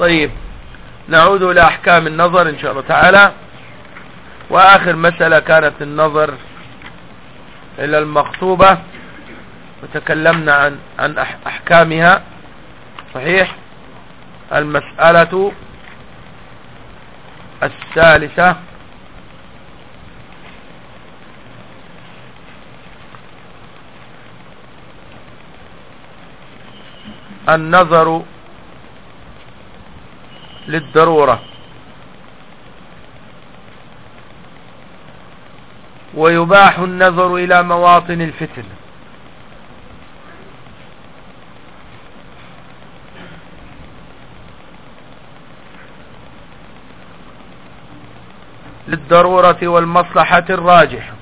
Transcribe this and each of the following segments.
طيب نعود إلى أحكام النظر إن شاء الله تعالى. وآخر مسألة كانت النظر إلى المخطوبة وتكلمنا عن عن أحكامها. صحيح؟ المسألة الثالثة. النظر للضرورة. ويباح النظر إلى مواطن الفتن. للضرورة والمصلحة الراجحة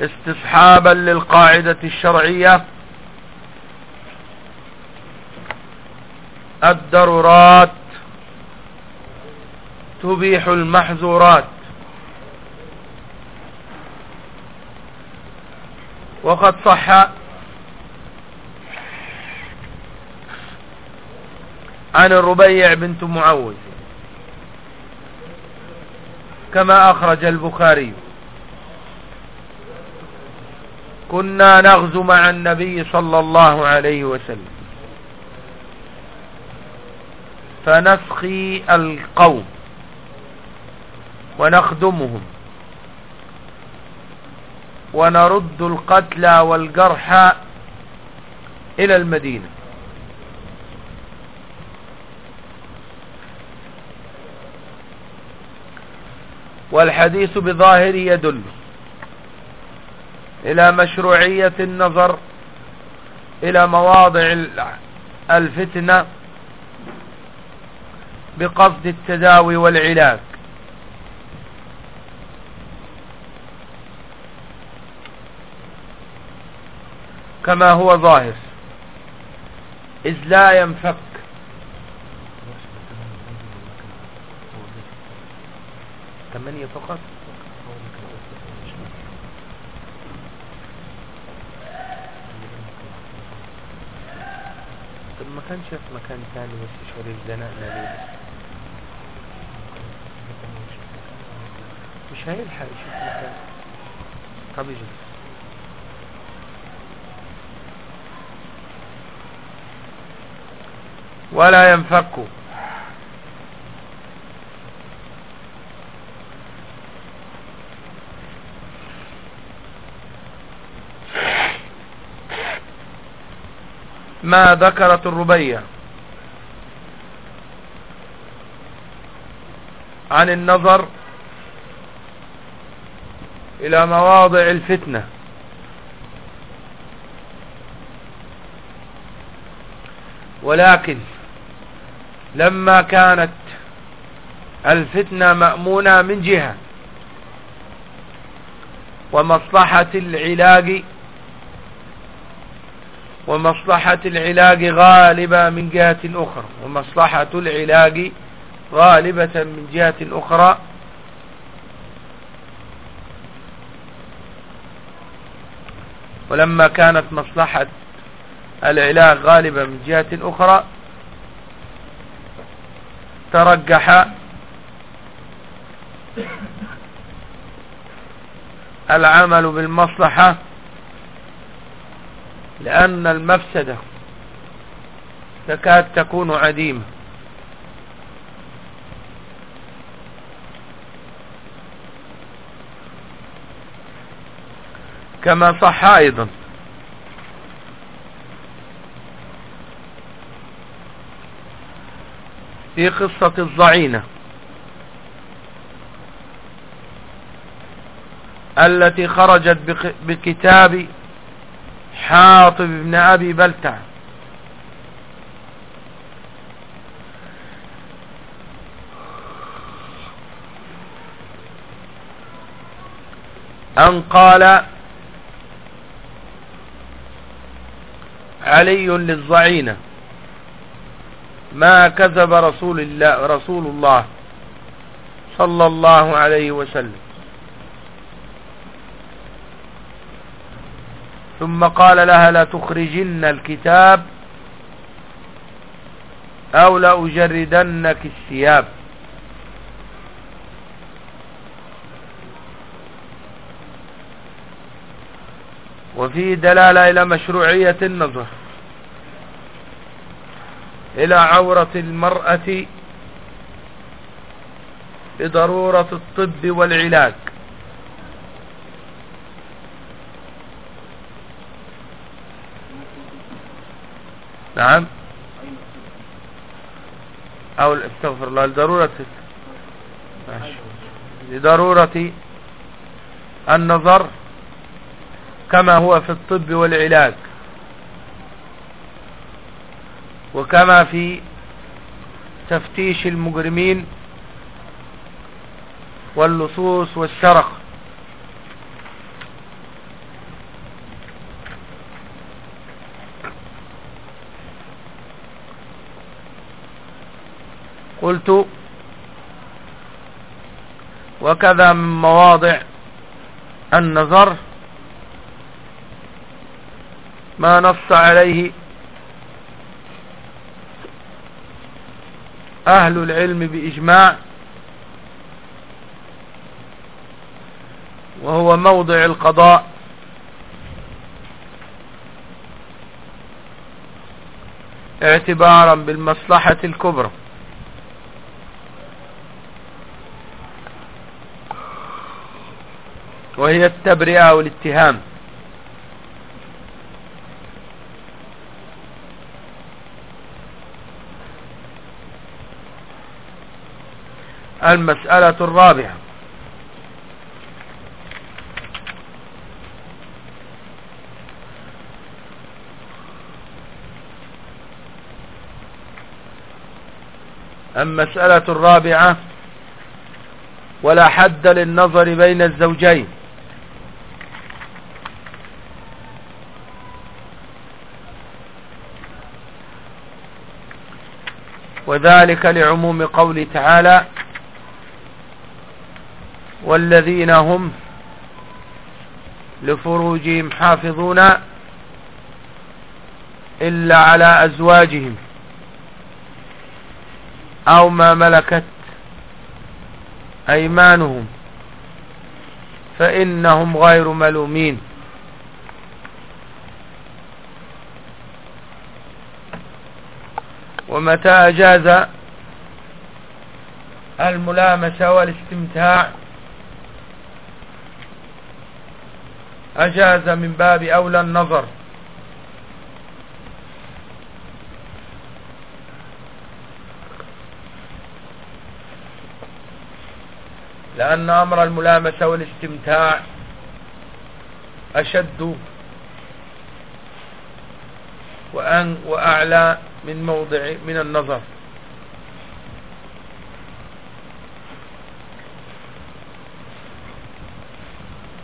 استصحابا للقاعدة الشرعية الضرورات تبيح المحظورات. وقد صح عن الربيع بنت معوذ كما أخرج البخاري. كنا نغزو مع النبي صلى الله عليه وسلم. فنسخي القوم ونخدمهم ونرد القتلى والجرحى إلى المدينة. والحديث بظاهر يدل إلى مشروعية النظر إلى مواضع الفتنة بقصد التداوي والعلاج. كما هو ظاهر. إذ لا ينفك. ثمانية فقط؟ ما كانش في مكان ثاني بس شهور الزنقنا ليه مش هيلحق يشوف مكان طب يجلس ولا ينفك. ما ذكرت الربيع. عن النظر إلى مواضع الفتنة. ولكن لما كانت الفتنة مأمونة من جهة ومصلحة العلاج ومصلحة العلاج غالبة من جهة أخرى ومصلحة العلاج غالبة من جهة أخرى ولما كانت مصلحة العلاج غالبة من جهة أخرى ترجح العمل بالمصلحة لأن المفسدة تكاد تكون عديمة. كما صح أيضا. في قصة الضعينة التي خرجت بكتاب حاطب بن أبي بلتع. أن قال علي للضعينة ما كذب رسول الله رسول الله صلى الله عليه وسلم. ثم قال لها لا تخرجن الكتاب أو لأجردنك الثياب. وفيه دلالة إلى مشروعية النظر. إلى عورة المرأة لضرورة الطب والعلاج. نعم. أو استغفر الله لضرورة لضرورة النظر. كما هو في الطب والعلاج. وكما في تفتيش المجرمين واللصوص والسرق قلت وكذا من مواضع النظر ما نص عليه أهل العلم بإجماع وهو موضع القضاء. اعتبارا بالمصلحة الكبرى. وهي التبرئة والاتهام. المسألة الرابعة. المسألة الرابعة ولا حد للنظر بين الزوجين. وذلك لعموم قوله تعالى والذين هم لفروجهم حافظون إلا على أزواجهم أو ما ملكت أيمانهم فإنهم غير ملومين. ومتى أجاز الملامسة والاستمتاع أجاز من باب أولى النظر. لأن أمر الملامسة والاستمتاع أشد وأعلى من موضع من النظر.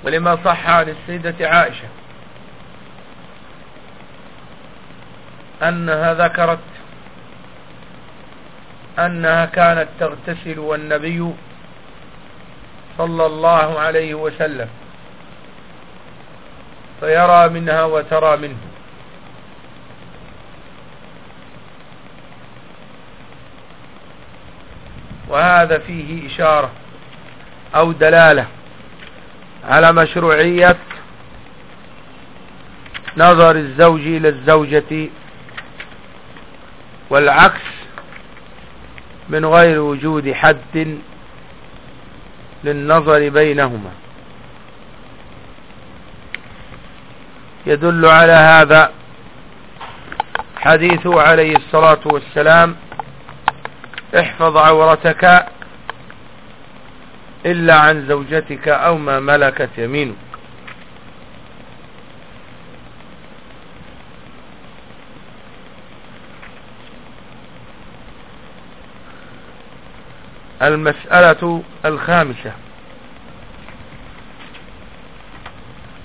ولما صح عن السيدة عائشة أنها ذكرت أنها كانت تغتسل والنبي صلى الله عليه وسلم فيرى منها وترى منه. وهذا فيه إشارة أو دلالة على مشروعية نظر الزوج إلى الزوجة والعكس من غير وجود حد للنظر بينهما. يدل على هذا حديثه عليه الصلاة والسلام احفظ عورتك إلا عن زوجتك أو ما ملكت يمينك. المسألة الخامسة.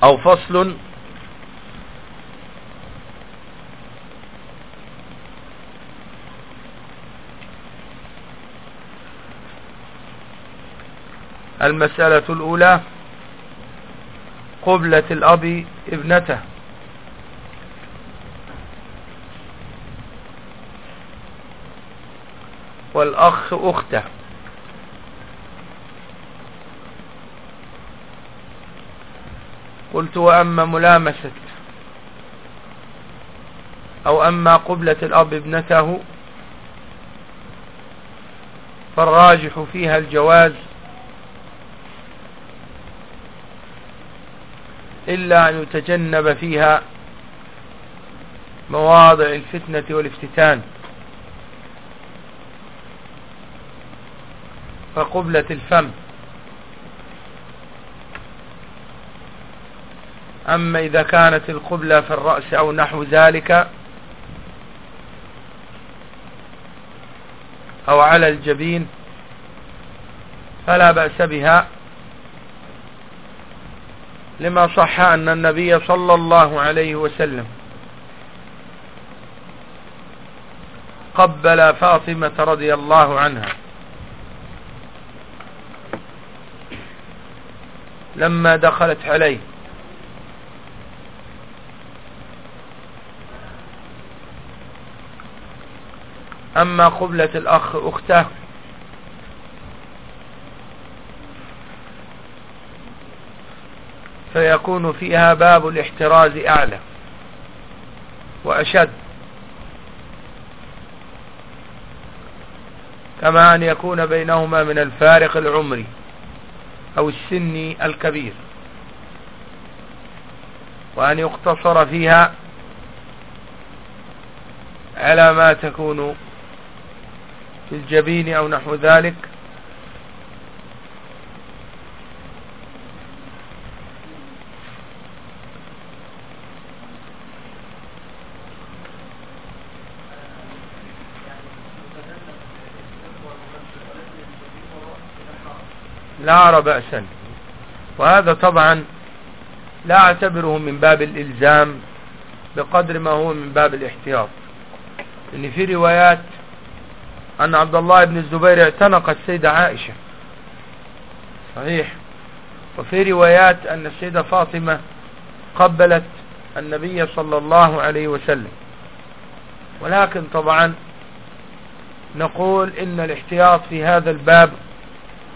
أو فصل المسألة الأولى قبلة الأب ابنته. والأخ أخته. قلت وأما ملامسة أو أما قبلة الأب ابنته فالراجح فيها الجواز إلا أن يتجنب فيها مواضع الفتنة والافتتان. فقبلة الفم. أما إذا كانت القبلة في الرأس أو نحو ذلك أو على الجبين فلا بأس بها. لما صح أن النبي صلى الله عليه وسلم قبل فاطمة رضي الله عنها. لما دخلت عليه. أما قبلة الأخ أخته فيكون فيها باب الاحتراز أعلى وأشد. كما أن يكون بينهما من الفارق العمري أو السني الكبير. وأن يقتصر فيها على ما تكون في الجبين أو نحو ذلك لا أرى بأسا وهذا طبعا لا أعتبره من باب الإلزام بقدر ما هو من باب الاحتياط. إن في روايات أن عبد الله بن الزبير اعتنق السيدة عائشة. صحيح. وفي روايات أن السيدة فاطمة قبلت النبي صلى الله عليه وسلم. ولكن طبعا نقول إن الاحتياط في هذا الباب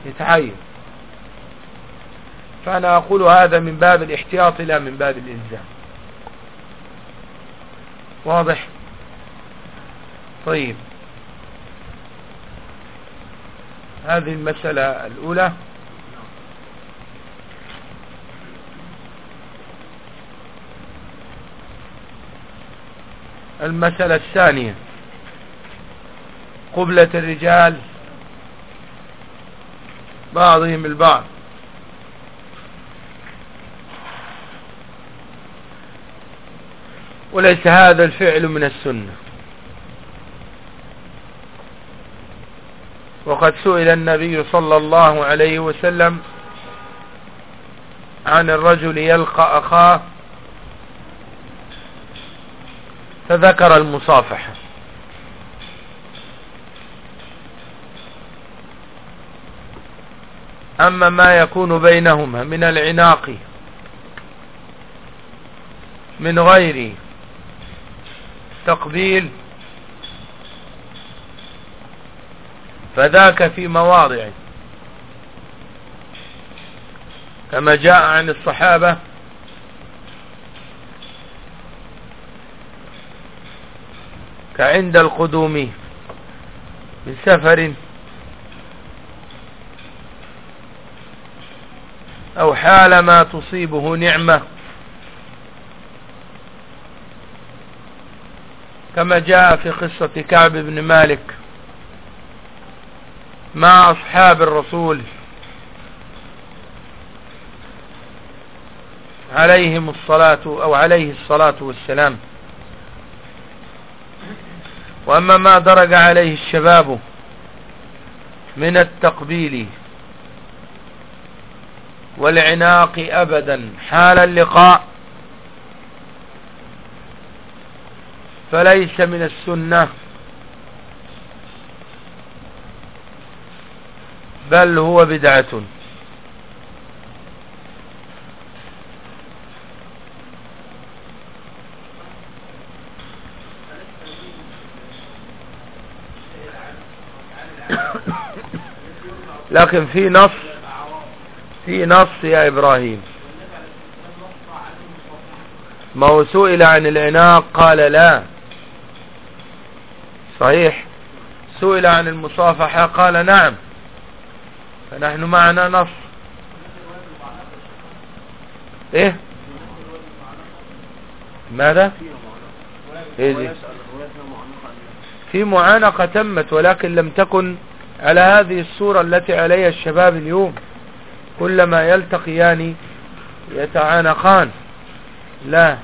يتعين. فأنا أقول هذا من باب الاحتياط لا من باب الإلزام. واضح؟ طيب. هذه المسألة الأولى. المسألة الثانية. قبلة الرجال بعضهم البعض. وليس هذا الفعل من السنة. وقد سئل النبي صلى الله عليه وسلم عن الرجل يلقى أخاه فذكر المصافحة. أما ما يكون بينهما من العناق من غير تقبيل. فذاك في مواضع كما جاء عن الصحابة. كعند القدوم من سفر أو حال ما تصيبه نعمة. كما جاء في قصة كعب بن مالك مع أصحاب الرسول عليهم الصلاة أو عليه الصلاة والسلام. وأما ما درج عليه الشباب من التقبيل والعناق أبدا حال اللقاء فليس من السنة. بل هو بدعة. لكن في نص في نص يا إبراهيم. ما هو سئل عن العناق قال لا. صحيح. سئل عن المصافحة قال نعم. فنحن معنا نص. إيه؟ ماذا؟ إيه في معانقة تمت ولكن لم تكن على هذه الصورة التي عليها الشباب اليوم. كلما يلتقيان يتعانقان. لا.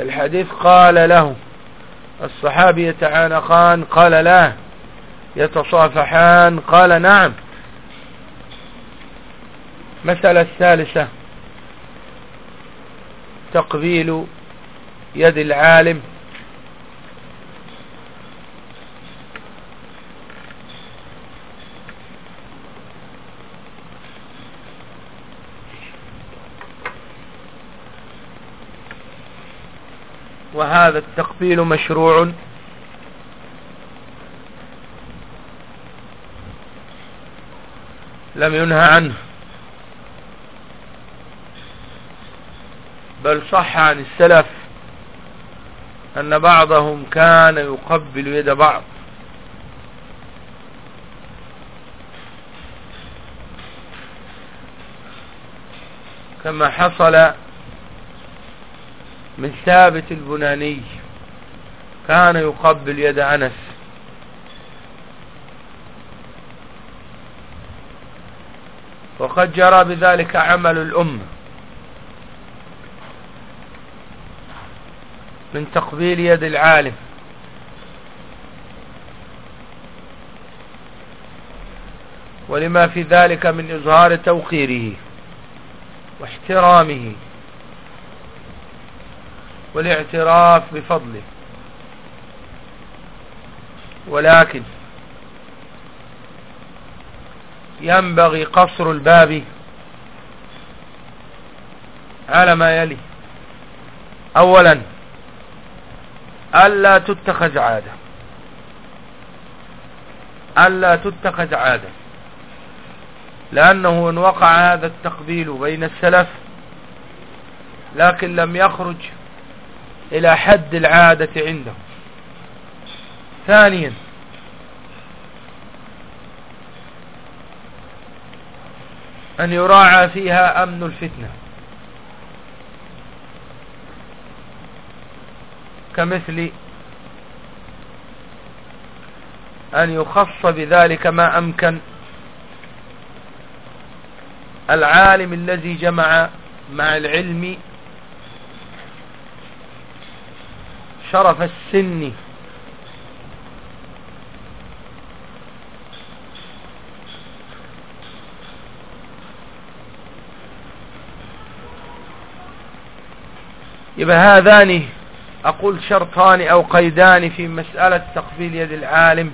الحديث قال له الصحابي يتعانقان قال لا يتصافحان قال نعم. مسألة الثالثة تقبيل يد العالم وهذا التقبيل مشروع. لم ينهى عنه. بل صح عن السلف أن بعضهم كان يقبل يد بعض. كما حصل من ثابت البناني كان يقبل يد أنس. وقد جرى بذلك عمل الأمة من تقبيل يد العالم. ولما في ذلك من إظهار توقيره واحترامه. والاعتراف بفضله. ولكن ينبغي قصر الباب على ما يلي. اولا ألا تتخذ عادة. ألا تتخذ عادة. لأنه إن وقع هذا التقبيل بين السلف لكن لم يخرج إلى حد العادة عنده ثانيا. أن يراعى فيها أمن الفتنة. كمثل أن يخص بذلك ما أمكن العالم الذي جمع مع العلم شرف السن. يبقى هذان أقول شرطان أو قيدان في مسألة تقبيل يد العالم.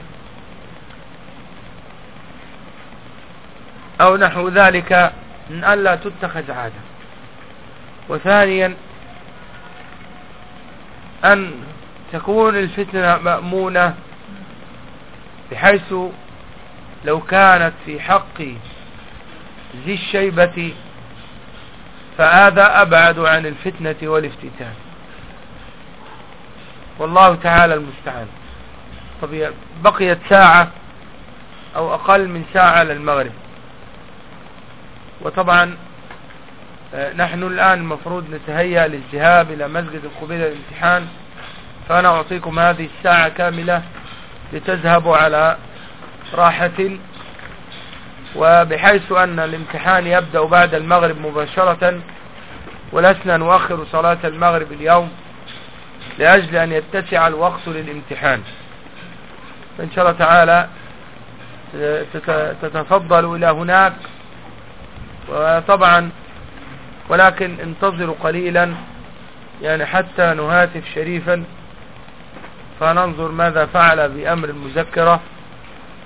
أو نحو ذلك من ألا تتخذ عادة. وثانيا أن تكون الفتنة مأمونة بحيث لو كانت في حق ذي الشيبة فهذا أبعد عن الفتنة والافتتان. والله تعالى المستعان. طب بقيت ساعة أو أقل من ساعة للمغرب وطبعا نحن الآن المفروض نتهيأ للذهاب إلى مسجد القبيلة الامتحان فأنا أعطيكم هذه الساعة كاملة لتذهبوا على راحة. وبحيث أن الامتحان يبدأ بعد المغرب مباشرة ولسنا نؤخر صلاة المغرب اليوم لأجل أن يتسع الوقت للامتحان. فإن شاء الله تعالى تتفضلوا إلى هناك. وطبعا ولكن انتظروا قليلا يعني حتى نهاتف شريفا فننظر ماذا فعل بأمر المذكرة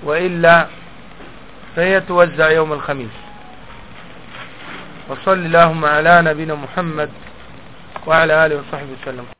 وإلا فهي توزع يوم الخميس. وصل اللهم على نبينا محمد وعلى آله وصحبه وسلم.